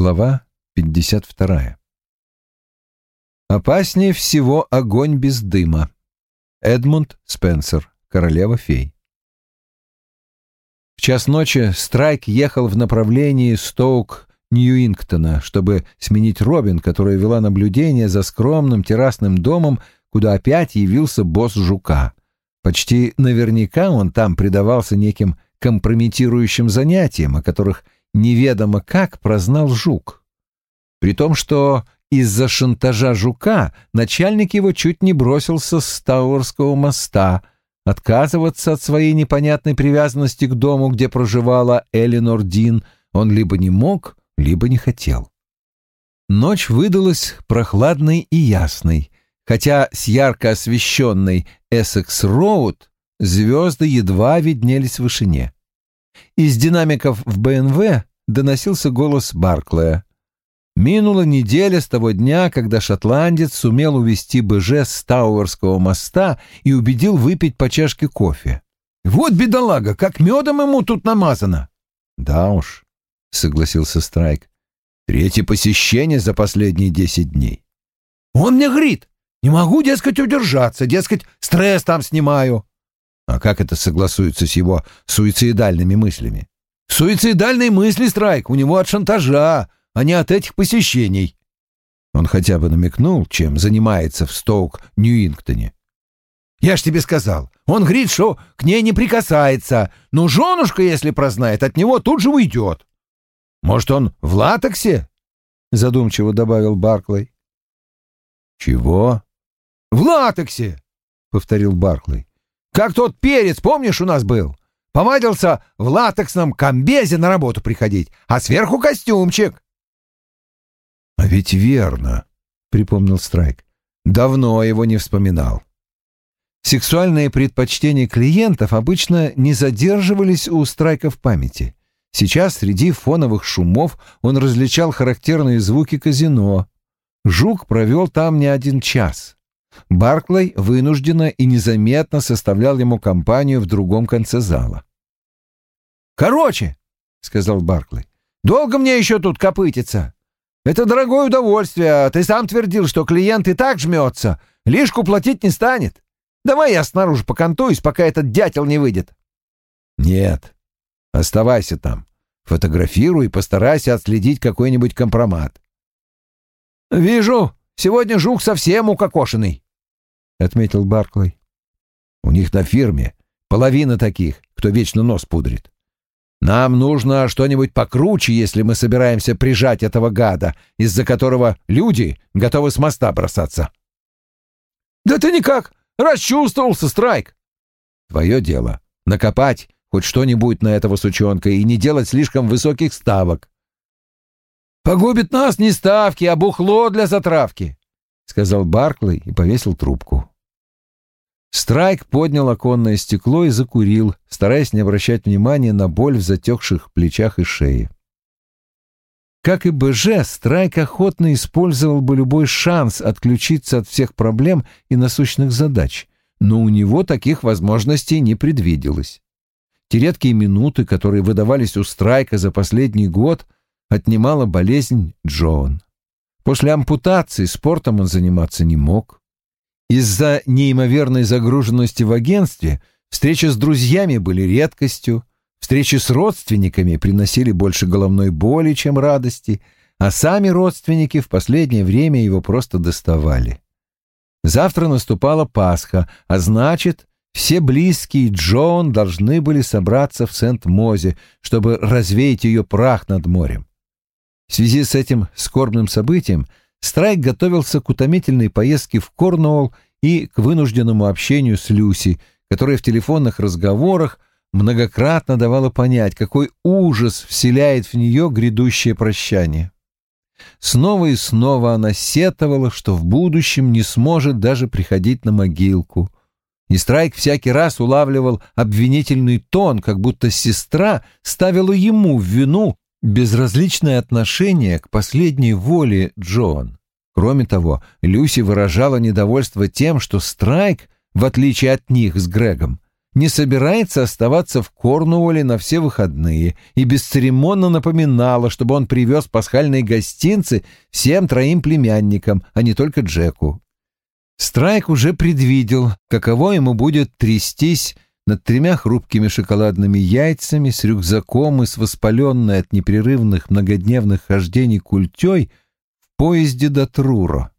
Глава 52. Опаснее всего огонь без дыма. Эдмунд Спенсер, королева фей. В час ночи Страйк ехал в направлении Стоук Ньюингтона, чтобы сменить Робин, которая вела наблюдение за скромным террасным домом, куда опять явился босс Жука. Почти наверняка он там предавался неким компрометирующим занятиям, о которых неведомо как прознал Жук. При том, что из-за шантажа Жука начальник его чуть не бросился с Тауэрского моста. Отказываться от своей непонятной привязанности к дому, где проживала Эленор Дин, он либо не мог, либо не хотел. Ночь выдалась прохладной и ясной, хотя с ярко освещенной Эссекс-Роуд звезды едва виднелись в вышине. Из динамиков в БНВ доносился голос Барклая. Минула неделя с того дня, когда шотландец сумел увести БЖ с Тауэрского моста и убедил выпить по чашке кофе. «Вот бедолага, как медом ему тут намазано!» «Да уж», — согласился Страйк. «Третье посещение за последние десять дней». «Он мне говорит, не могу, дескать, удержаться, дескать, стресс там снимаю». А как это согласуется с его суицидальными мыслями? Суицидальные мысли, Страйк, у него от шантажа, а не от этих посещений. Он хотя бы намекнул, чем занимается в Стоук Ньюингтоне. Я ж тебе сказал, он говорит, что к ней не прикасается, но женушка, если прознает, от него тут же уйдет. Может, он в латексе? Задумчиво добавил Барклey. Чего? В латексе, повторил Барклey. Как тот перец, помнишь, у нас был? Помадился в латексном комбезе на работу приходить, а сверху костюмчик. — А ведь верно, — припомнил Страйк. Давно его не вспоминал. Сексуальные предпочтения клиентов обычно не задерживались у Страйка в памяти. Сейчас среди фоновых шумов он различал характерные звуки казино. Жук провел там не один час. Барклey вынужденно и незаметно составлял ему компанию в другом конце зала. «Короче», — сказал Барклey, — «долго мне еще тут копытиться? Это дорогое удовольствие, а ты сам твердил, что клиент и так жмется, лишку платить не станет. Давай я снаружи покантуюсь, пока этот дятел не выйдет». «Нет, оставайся там, фотографируй и постарайся отследить какой-нибудь компромат». «Вижу, сегодня жук совсем укокошенный», — отметил Барклey. «У них на фирме половина таких, кто вечно нос пудрит. Нам нужно что-нибудь покруче, если мы собираемся прижать этого гада, из-за которого люди готовы с моста бросаться». «Да ты никак расчувствовался, Страйк!» «Твое дело — накопать хоть что-нибудь на этого сучонка и не делать слишком высоких ставок». «Погубит нас не ставки, а бухло для затравки», — сказал Барклey и повесил трубку. Страйк поднял оконное стекло и закурил, стараясь не обращать внимания на боль в затекших плечах и шее. Как и БЖ, Страйк охотно использовал бы любой шанс отключиться от всех проблем и насущных задач, но у него таких возможностей не предвиделось. Те редкие минуты, которые выдавались у Страйка за последний год, отнимала болезнь Джоан. После ампутации спортом он заниматься не мог. Из-за неимоверной загруженности в агентстве встречи с друзьями были редкостью, встречи с родственниками приносили больше головной боли, чем радости, а сами родственники в последнее время его просто доставали. Завтра наступала Пасха, а значит, все близкие Джон должны были собраться в Сент-Мозе, чтобы развеять ее прах над морем. В связи с этим скорбным событием Страйк готовился к утомительной поездке в Корнуолл и к вынужденному общению с Люси, которая в телефонных разговорах многократно давала понять, какой ужас вселяет в нее грядущее прощание. Снова и снова она сетовала, что в будущем не сможет даже приходить на могилку. И Страйк всякий раз улавливал обвинительный тон, как будто сестра ставила ему в вину безразличное отношение к последней воле Джоан. Кроме того, Люси выражала недовольство тем, что Страйк, в отличие от них с Грегом, не собирается оставаться в Корнуолле на все выходные и бесцеремонно напоминала, чтобы он привез пасхальные гостинцы всем троим племянникам, а не только Джеку. Страйк уже предвидел, каково ему будет трястись над тремя хрупкими шоколадными яйцами с рюкзаком и с воспаленной от непрерывных многодневных хождений культей в поезде до Труро.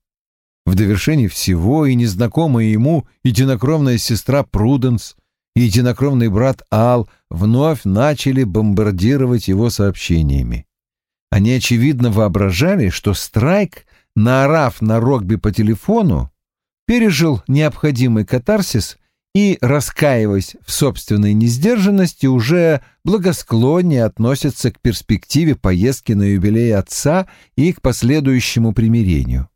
В довершении всего и незнакомая ему единокровная сестра Пруденс и единокровный брат Ал вновь начали бомбардировать его сообщениями. Они, очевидно, воображали, что Страйк, наорав на Рогби по телефону, пережил необходимый катарсис и, раскаиваясь в собственной несдержанности, уже благосклоннее относятся к перспективе поездки на юбилей отца и к последующему примирению.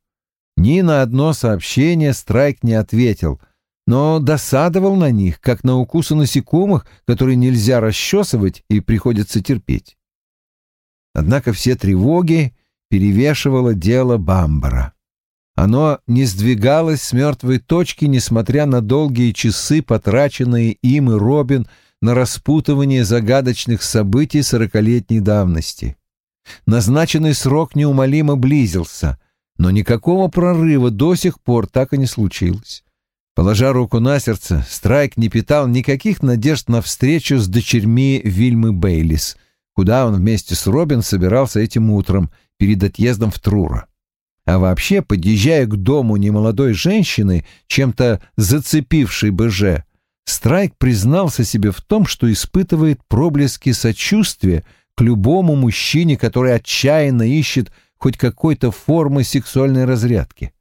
Ни на одно сообщение Страйк не ответил, но досадовал на них, как на укусы насекомых, которые нельзя расчесывать и приходится терпеть. Однако все тревоги перевешивало дело Бамбара. Оно не сдвигалось с мертвой точки, несмотря на долгие часы, потраченные им и Робин на распутывание загадочных событий сорокалетней давности. Назначенный срок неумолимо близился, но никакого прорыва до сих пор так и не случилось. Положа руку на сердце, Страйк не питал никаких надежд на встречу с дочерьми Вильмы Бейлис, куда он вместе с Робин собирался этим утром перед отъездом в Трура. А вообще, подъезжая к дому немолодой женщины, чем-то зацепившей БЖ, Страйк признался себе в том, что испытывает проблески сочувствия к любому мужчине, который отчаянно ищет хоть какой-то формы сексуальной разрядки.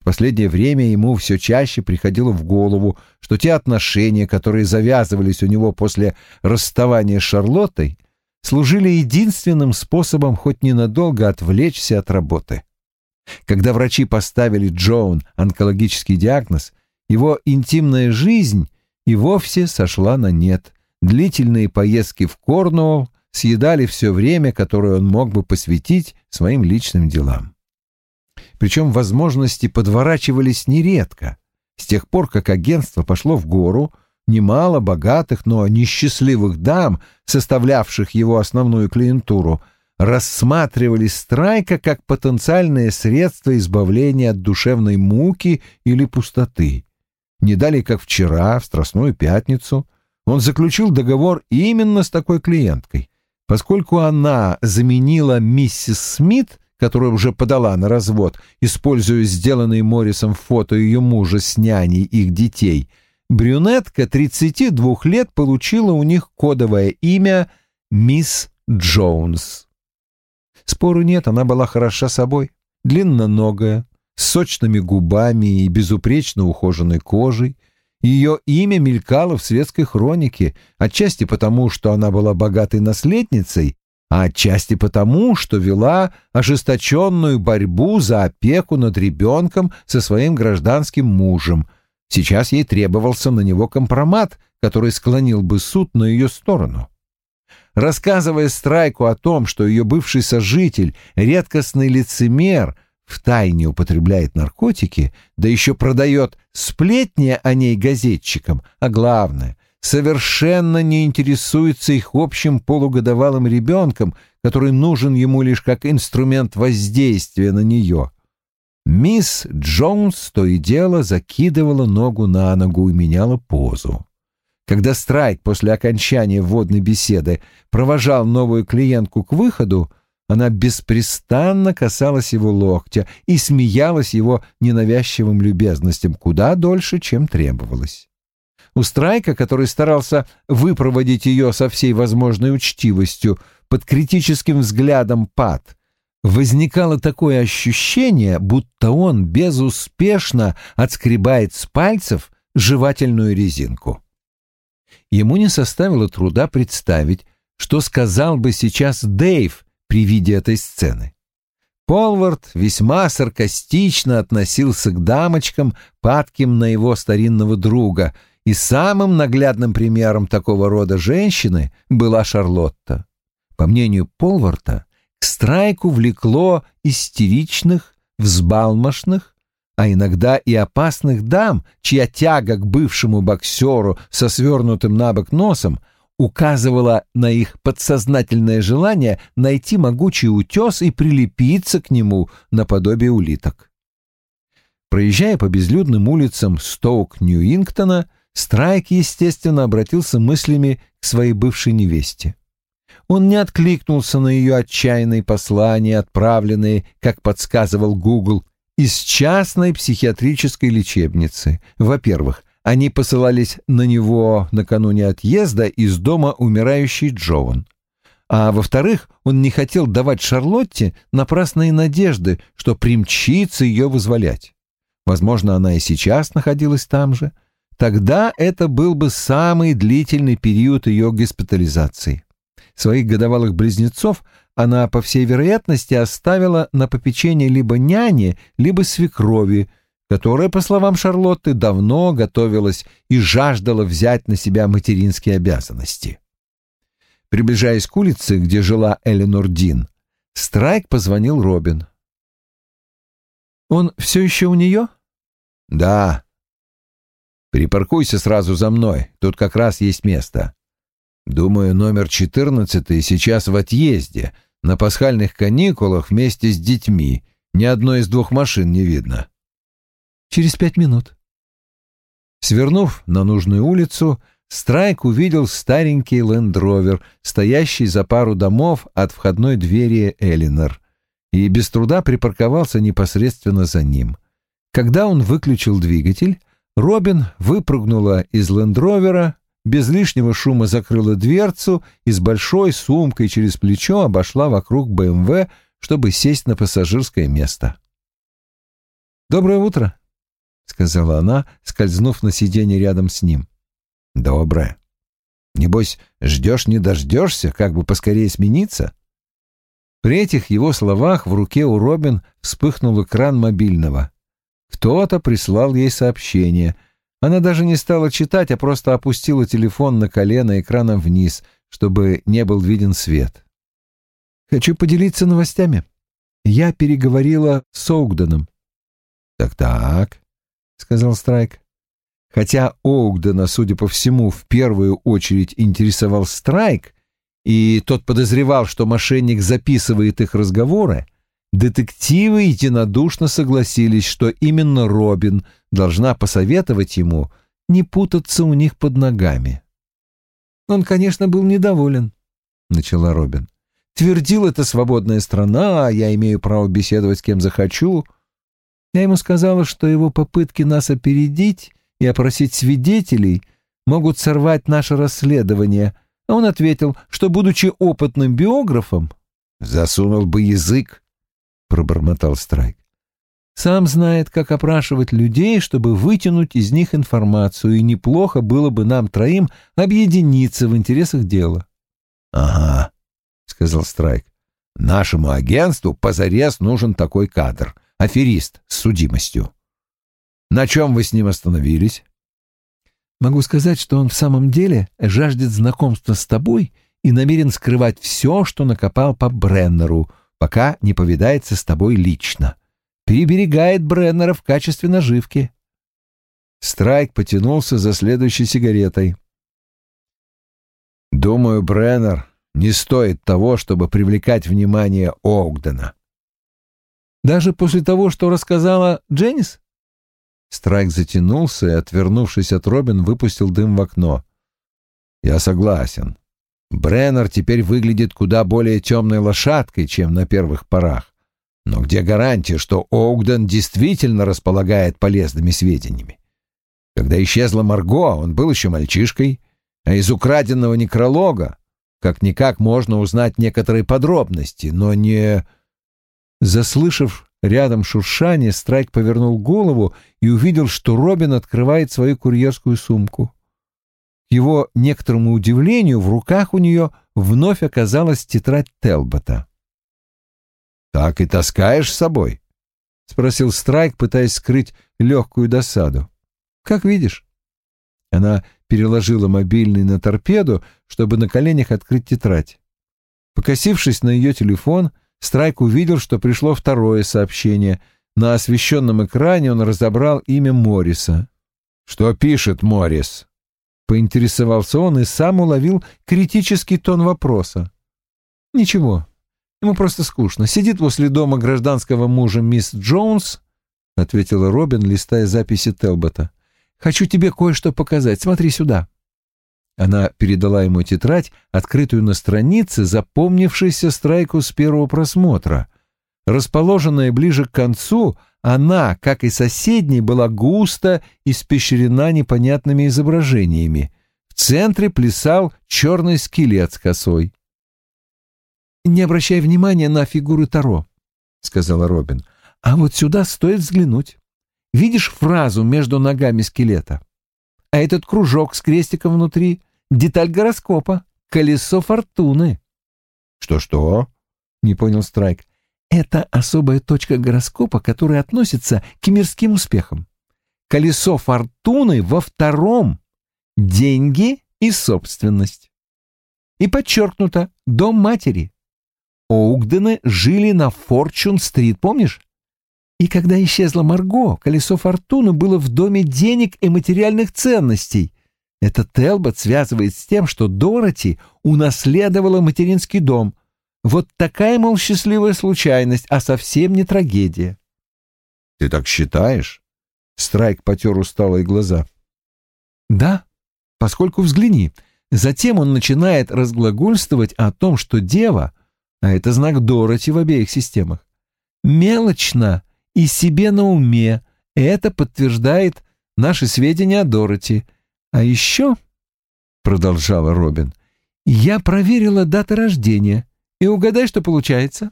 В последнее время ему все чаще приходило в голову, что те отношения, которые завязывались у него после расставания с Шарлоттой, служили единственным способом хоть ненадолго отвлечься от работы. Когда врачи поставили Джоун онкологический диагноз, его интимная жизнь и вовсе сошла на нет. Длительные поездки в Корнуолл съедали все время, которое он мог бы посвятить своим личным делам. Причем возможности подворачивались нередко. С тех пор, как агентство пошло в гору, немало богатых, но несчастливых дам, составлявших его основную клиентуру, рассматривали Страйка как потенциальное средство избавления от душевной муки или пустоты. Не далее, как вчера, в Страстную Пятницу, он заключил договор именно с такой клиенткой. Поскольку она заменила миссис Смит, которая уже подала на развод, используя сделанные Моррисом фото ее мужа с няней их детей, брюнетка 32 лет получила у них кодовое имя «Мисс Джонс». Спору нет, она была хороша собой, длинноногая, с сочными губами и безупречно ухоженной кожей, ее имя мелькало в светской хронике, отчасти потому, что она была богатой наследницей, а отчасти потому, что вела ожесточенную борьбу за опеку над ребенком со своим гражданским мужем. Сейчас ей требовался на него компромат, который склонил бы суд на ее сторону. Рассказывая Страйку о том, что ее бывший сожитель, редкостный лицемер — втайне употребляет наркотики, да еще продает сплетни о ней газетчикам, а главное, совершенно не интересуется их общим полугодовалым ребенком, который нужен ему лишь как инструмент воздействия на нее. Мисс Джонс то и дело закидывала ногу на ногу и меняла позу. Когда Страйк после окончания вводной беседы провожал новую клиентку к выходу, она беспрестанно касалась его локтя и смеялась его ненавязчивым любезностям куда дольше, чем требовалось. У Страйка, который старался выпроводить ее со всей возможной учтивостью под критическим взглядом Пат, возникало такое ощущение, будто он безуспешно отскребает с пальцев жевательную резинку. Ему не составило труда представить, что сказал бы сейчас Дэйв, при виде этой сцены. Полвард весьма саркастично относился к дамочкам, падким на его старинного друга, и самым наглядным примером такого рода женщины была Шарлотта. По мнению Полварта, к страйку влекло истеричных, взбалмошных, а иногда и опасных дам, чья тяга к бывшему боксеру со свернутым на бок носом указывала на их подсознательное желание найти могучий утес и прилепиться к нему наподобие улиток. Проезжая по безлюдным улицам Стоук-Ньюингтона, Страйк, естественно, обратился мыслями к своей бывшей невесте. Он не откликнулся на ее отчаянные послания, отправленные, как подсказывал Гугл, из частной психиатрической лечебницы. Во-первых, они посылались на него накануне отъезда из дома умирающей Джован. А во-вторых, он не хотел давать Шарлотте напрасные надежды, что примчится ее вызволять. Возможно, она и сейчас находилась там же. Тогда это был бы самый длительный период ее госпитализации. Своих годовалых близнецов она, по всей вероятности, оставила на попечение либо няни, либо свекрови, которая, по словам Шарлотты, давно готовилась и жаждала взять на себя материнские обязанности. Приближаясь к улице, где жила Эленор Дин, Страйк позвонил Робин. «Он все еще у нее?» «Да». «Припаркуйся сразу за мной, тут как раз есть место». Думаю, номер 14 сейчас в отъезде, на пасхальных каникулах вместе с детьми. Ни одной из двух машин не видно. Через пять минут. Свернув на нужную улицу, Страйк увидел старенький лендровер, стоящий за пару домов от входной двери Элинор, и без труда припарковался непосредственно за ним. Когда он выключил двигатель, Робин выпрыгнула из лендровера, без лишнего шума закрыла дверцу и с большой сумкой через плечо обошла вокруг БМВ, чтобы сесть на пассажирское место. «Доброе утро», — сказала она, скользнув на сиденье рядом с ним. «Доброе. Небось, ждешь не дождешься, как бы поскорее смениться?» При этих его словах в руке у Робин вспыхнул экран мобильного. Кто-то прислал ей сообщение — она даже не стала читать, а просто опустила телефон на колено экраном вниз, чтобы не был виден свет. «Хочу поделиться новостями. Я переговорила с Оугденом». «Так-так», — сказал Страйк. Хотя Оугдена, судя по всему, в первую очередь интересовал Страйк, и тот подозревал, что мошенник записывает их разговоры, Детективы единодушно согласились, что именно Робин должна посоветовать ему не путаться у них под ногами. «Он, конечно, был недоволен», — начала Робин. «Твердил, это свободная страна, а я имею право беседовать с кем захочу. Я ему сказала, что его попытки нас опередить и опросить свидетелей могут сорвать наше расследование, а он ответил, что, будучи опытным биографом, засунул бы язык — пробормотал Страйк. «Сам знает, как опрашивать людей, чтобы вытянуть из них информацию, и неплохо было бы нам троим объединиться в интересах дела». «Ага», — сказал Страйк. «Нашему агентству позарез нужен такой кадр, аферист с судимостью. На чем вы с ним остановились?» «Могу сказать, что он в самом деле жаждет знакомства с тобой и намерен скрывать все, что накопал по Бреннеру», пока не повидается с тобой лично. Переберегает Бреннера в качестве наживки. Страйк потянулся за следующей сигаретой. «Думаю, Бреннер не стоит того, чтобы привлекать внимание Огдена». «Даже после того, что рассказала Дженнис?» Страйк затянулся и, отвернувшись от Робин, выпустил дым в окно. «Я согласен. Бреннер теперь выглядит куда более темной лошадкой, чем на первых порах. Но где гарантия, что Оугден действительно располагает полезными сведениями? Когда исчезла Марго, он был еще мальчишкой, а из украденного некролога как-никак можно узнать некоторые подробности, но не... Заслышав рядом шуршание, Страйк повернул голову и увидел, что Робин открывает свою курьерскую сумку. К его некоторому удивлению, в руках у нее вновь оказалась тетрадь Телбота. «Так и таскаешь с собой?» — спросил Страйк, пытаясь скрыть легкую досаду. «Как видишь». Она переложила мобильный на торпеду, чтобы на коленях открыть тетрадь. Покосившись на ее телефон, Страйк увидел, что пришло второе сообщение. на освещенном экране он разобрал имя Морриса. «Что пишет Моррис?» Поинтересовался он и сам уловил критический тон вопроса. «Ничего, ему просто скучно. Сидит возле дома гражданского мужа мисс Джонс», — ответила Робин, листая записи Телбота. «Хочу тебе кое-что показать. Смотри сюда». Она передала ему тетрадь, открытую на странице, запомнившейся страйку с первого просмотра. Расположенная ближе к концу, она, как и соседней, была густо испещрена непонятными изображениями. В центре плясал черный скелет с косой. «Не обращай внимания на фигуры Таро», — сказала Робин. «А вот сюда стоит взглянуть. Видишь фразу между ногами скелета? А этот кружок с крестиком внутри — деталь гороскопа, колесо фортуны». «Что-что?» — не понял Страйк. Это особая точка гороскопа, которая относится к мирским успехам. Колесо фортуны во втором — деньги и собственность. И подчеркнуто — дом матери. Оугдены жили на Форчун-стрит, помнишь? И когда исчезла Марго, колесо фортуны было в доме денег и материальных ценностей. Это Телбот связывает с тем, что Дороти унаследовала материнский дом — вот такая, мол, счастливая случайность, а совсем не трагедия. Ты так считаешь? Страйк потер усталые глаза. Да, поскольку взгляни. Затем он начинает разглагольствовать о том, что дева, а это знак Дороти в обеих системах, мелочно и себе на уме. Это подтверждает наши сведения о Дороти. А еще, — продолжала Робин, — я проверила даты рождения — и угадай, что получается.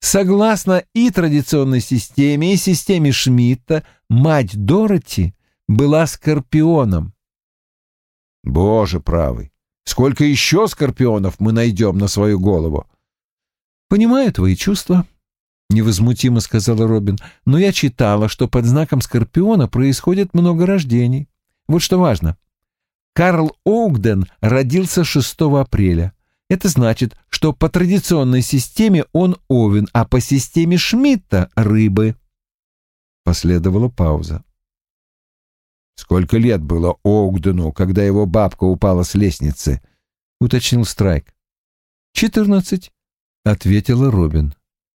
Согласно и традиционной системе, и системе Шмидта, мать Дороти была скорпионом. Боже правый, сколько еще скорпионов мы найдем на свою голову? Понимаю твои чувства, — невозмутимо сказала Робин, — но я читала, что под знаком скорпиона происходит много рождений. Вот что важно. Карл Оугден родился 6 апреля. Это значит, что по традиционной системе он овен, а по системе Шмидта — рыбы. Последовала пауза. «Сколько лет было Огдену, когда его бабка упала с лестницы?» — уточнил Страйк. «Четырнадцать», — ответила Робин.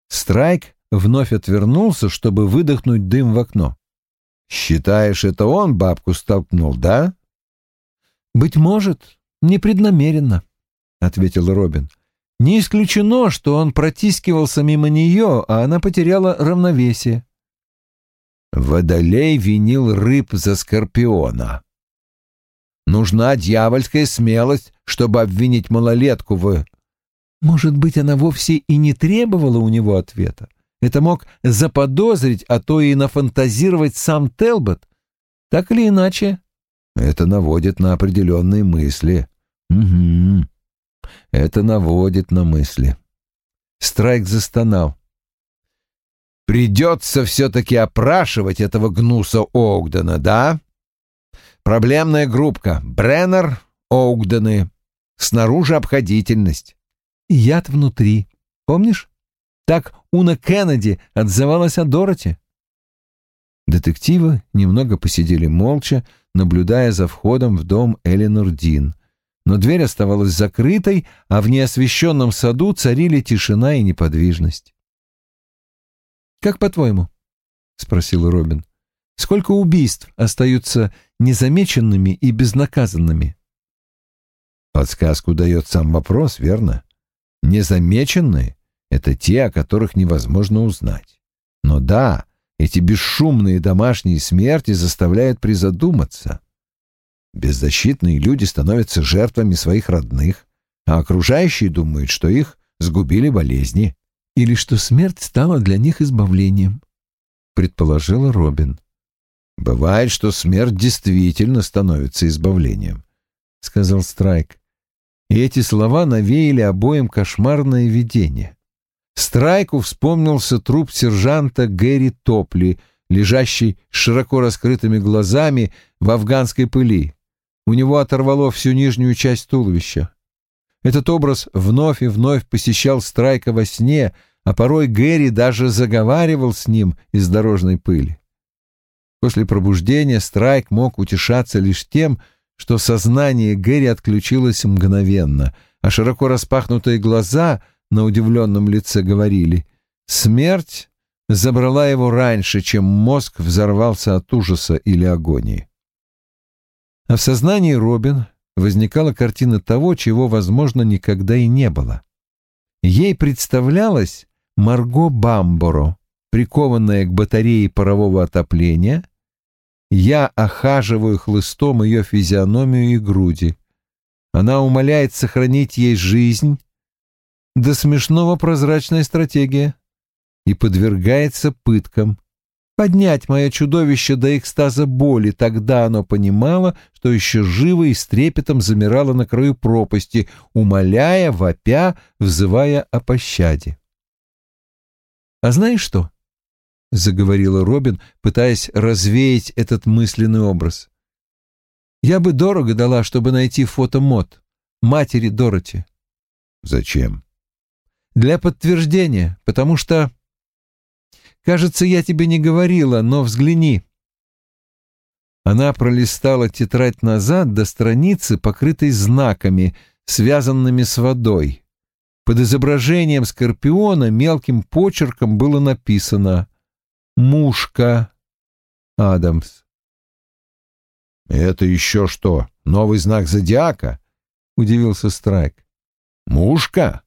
Страйк вновь отвернулся, чтобы выдохнуть дым в окно. «Считаешь, это он бабку столкнул, да?» «Быть может, непреднамеренно», — ответил Робин. «Не исключено, что он протискивался мимо нее, а она потеряла равновесие». Водолей винил рыб за скорпиона. Нужна дьявольская смелость, чтобы обвинить малолетку в... Может быть, она вовсе и не требовала у него ответа. Это мог заподозрить, а то и нафантазировать сам Телбот. Так или иначе. Это наводит на определенные мысли. Угу. Это наводит на мысли. Страйк застонал. «Придется все-таки опрашивать этого гнуса Оугдена, да? Проблемная группка. Бреннер, Оугдены. Снаружи обходительность. Яд внутри. Помнишь? Так Уна Кеннеди отзывалась о Дороти. Детективы немного посидели молча, наблюдая за входом в дом Эленор Дин но дверь оставалась закрытой, а в неосвещенном саду царили тишина и неподвижность. «Как по-твоему?» — спросил Робин. «Сколько убийств остаются незамеченными и безнаказанными?» Подсказку дает сам вопрос, верно? Незамеченные — это те, о которых невозможно узнать. Но да, эти бесшумные домашние смерти заставляют призадуматься. Беззащитные люди становятся жертвами своих родных, а окружающие думают, что их сгубили болезни. Или что смерть стала для них избавлением, предположила Робин. Бывает, что смерть действительно становится избавлением, сказал Страйк. И эти слова навеяли обоим кошмарное видение. Страйку вспомнился труп сержанта Гэри Топли, лежащий с широко раскрытыми глазами в афганской пыли. У него оторвало всю нижнюю часть туловища. Этот образ вновь и вновь посещал Страйка во сне, а порой Гэри даже заговаривал с ним из дорожной пыли. После пробуждения Страйк мог утешаться лишь тем, что сознание Гэри отключилось мгновенно, а широко распахнутые глаза на удивленном лице говорили «Смерть забрала его раньше, чем мозг взорвался от ужаса или агонии». А в сознании Робин возникала картина того, чего, возможно, никогда и не было. Ей представлялась Марго Бамборо, прикованная к батарее парового отопления, я охаживаю хлыстом ее физиономию и груди. Она умоляет сохранить ей жизнь, до смешного прозрачная стратегия, и подвергается пыткам. Поднять мое чудовище до экстаза боли, тогда оно понимало, что еще живо и с трепетом замирало на краю пропасти, умоляя, вопя, взывая о пощаде. А знаешь что? — заговорила Робин, пытаясь развеять этот мысленный образ. «Я бы дорого дала, чтобы найти фото Мот, матери Дороти». «Зачем?» «Для подтверждения, потому что...» «Кажется, я тебе не говорила, но взгляни». Она пролистала тетрадь назад до страницы, покрытой знаками, связанными с водой. Под изображением скорпиона мелким почерком было написано Мушка Адамс. «Это еще что, новый знак зодиака?» — удивился Страйк. «Мушка?»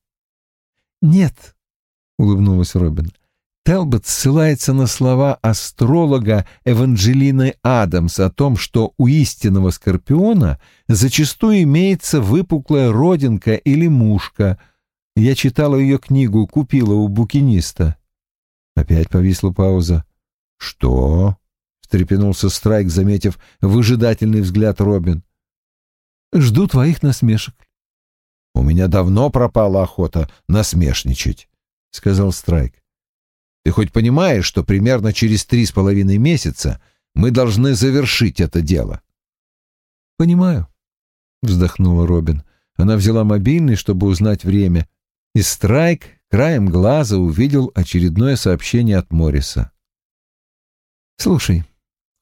«Нет», — улыбнулась Робин. Телбот ссылается на слова астролога Эванжелины Адамс о том, что у истинного скорпиона зачастую имеется выпуклая родинка или мушка. Я читала ее книгу, купила у букиниста. Опять повисла пауза. «Что?» — встрепенулся Страйк, заметив выжидательный взгляд Робин. «Жду твоих насмешек». «У меня давно пропала охота насмешничать», — сказал Страйк. «Ты хоть понимаешь, что примерно через три с половиной месяца мы должны завершить это дело?» «Понимаю», — вздохнула Робин. Она взяла мобильный, чтобы узнать время, и Страйк краем глаза увидел очередное сообщение от Морриса. «Слушай,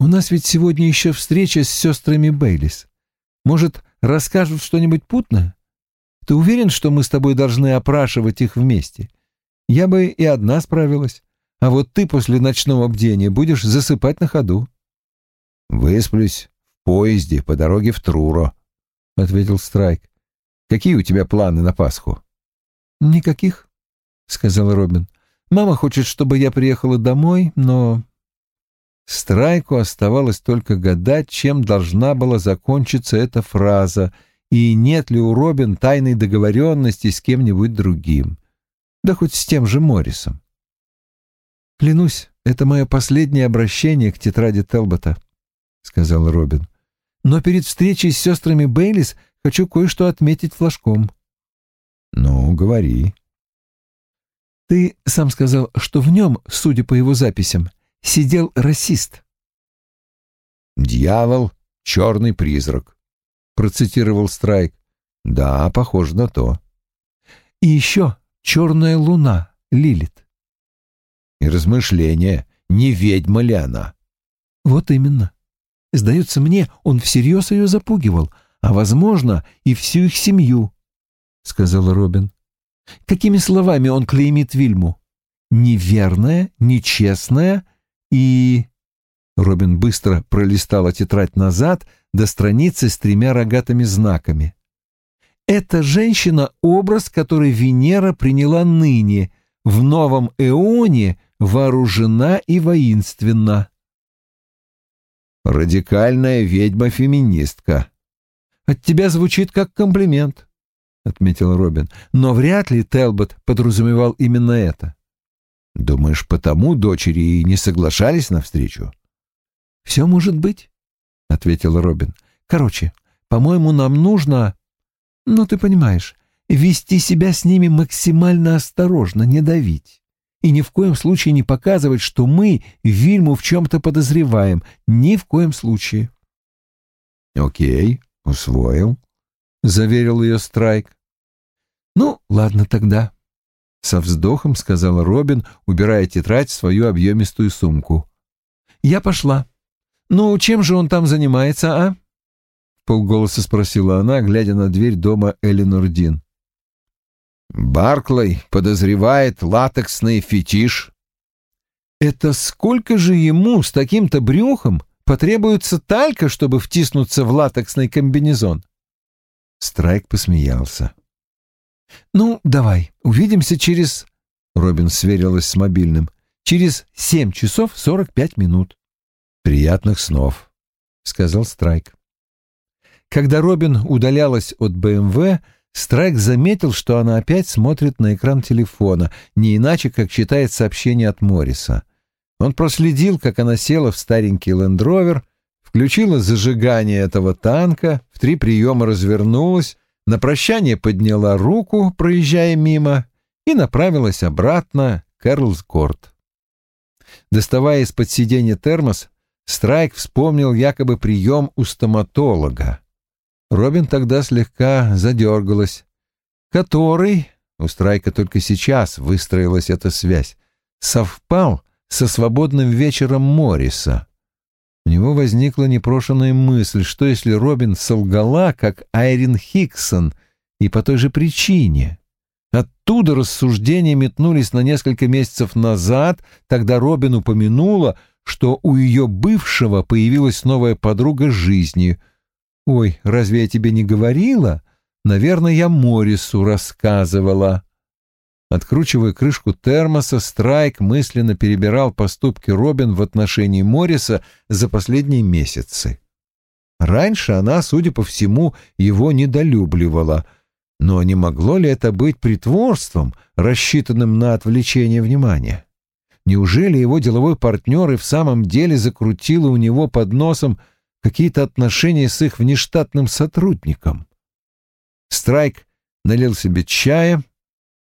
у нас ведь сегодня еще встреча с сестрами Бейлис. Может, расскажут что-нибудь путное? Ты уверен, что мы с тобой должны опрашивать их вместе? Я бы и одна справилась, а вот ты после ночного бдения будешь засыпать на ходу». «Высплюсь в поезде по дороге в Труро», — ответил Страйк. «Какие у тебя планы на Пасху?» «Никаких», — сказал Робин. «Мама хочет, чтобы я приехала домой, но...» Страйку оставалось только гадать, чем должна была закончиться эта фраза, и нет ли у Робин тайной договоренности с кем-нибудь другим. Да хоть с тем же Моррисом. «Клянусь, это мое последнее обращение к тетради Телбота», — сказал Робин. «Но перед встречей с сестрами Бейлис хочу кое-что отметить флажком». «Ну, говори», ты сам сказал, что в нем, судя по его записям, сидел расист. «Дьявол — черный призрак», — процитировал Страйк. «Да, похоже на то». «И еще черная луна, Лилит». «И размышления, не ведьма ли она?» «Вот именно. Сдается мне, он всерьез ее запугивал, а, возможно, и всю их семью», — сказал Робин. Какими словами он клеймит Вильму? Неверная, нечестная и... Робин быстро пролистала тетрадь назад до страницы с тремя рогатыми знаками. Эта женщина — образ, который Венера приняла ныне, в новом эоне вооружена и воинственна. «Радикальная ведьма-феминистка». «От тебя звучит как комплимент». — отметил Робин. «Но вряд ли Телбот подразумевал именно это». «Думаешь, потому дочери и не соглашались на встречу?» «Все может быть», — ответил Робин. «Короче, по-моему, нам нужно, ну, ты понимаешь, вести себя с ними максимально осторожно, не давить. И ни в коем случае не показывать, что мы Вильму в чем-то подозреваем. Ни в коем случае». «Окей, усвоил», — заверил ее Страйк. «Ну, ладно тогда. Со вздохом сказала Робин, убирая тетрадь в свою объемистую сумку. «Я пошла. Ну, чем же он там занимается, а?» Полголоса спросила она, глядя на дверь дома Эленор Дин. «Барклey подозревает латексный фетиш». «Это сколько же ему с таким-то брюхом потребуется талька, чтобы втиснуться в латексный комбинезон?» Страйк посмеялся. «Ну, давай, увидимся через...» Робин сверилась с мобильным. «Через семь часов сорок пять минут». «Приятных снов», — сказал Страйк. Когда Робин удалялась от БМВ, Страйк заметил, что она опять смотрит на экран телефона, не иначе, как читает сообщение от Морриса. Он проследил, как она села в старенький лендровер, включила зажигание этого танка, в три приема развернулась, на прощание подняла руку, проезжая мимо, и направилась обратно к Эрлскорт. Доставая из-под сиденья термос, Страйк вспомнил якобы прием у стоматолога. Робин тогда слегка задергалась. Который, у Страйка только сейчас выстроилась эта связь, совпал со свободным вечером Морриса. У него возникла непрошенная мысль, что если Робин солгала, как Айрин Хиксон, и по той же причине. Оттуда рассуждения метнулись на несколько месяцев назад, тогда Робин упомянула, что у ее бывшего появилась новая подруга жизни. «Ой, разве я тебе не говорила? Наверное, я Морису рассказывала». Откручивая крышку термоса, Страйк мысленно перебирал поступки Робин в отношении Морриса за последние месяцы. Раньше она, судя по всему, его недолюбливала, но не могло ли это быть притворством, рассчитанным на отвлечение внимания? Неужели его деловой партнер и в самом деле закрутила у него под носом какие-то отношения с их внештатным сотрудником? Страйк налил себе чая,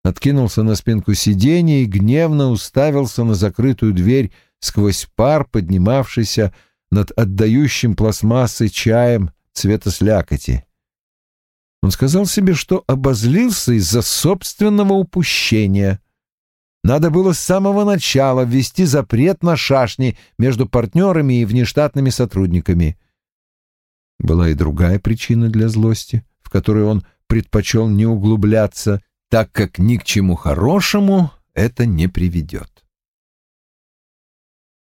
откинулся на спинку сиденья и гневно уставился на закрытую дверь сквозь пар, поднимавшийся над отдающим пластмассой чаем цвета слякоти. Он сказал себе, что обозлился из-за собственного упущения. Надо было с самого начала ввести запрет на шашни между партнерами и внештатными сотрудниками. Была и другая причина для злости, в которой он предпочел не углубляться, так как ни к чему хорошему это не приведет.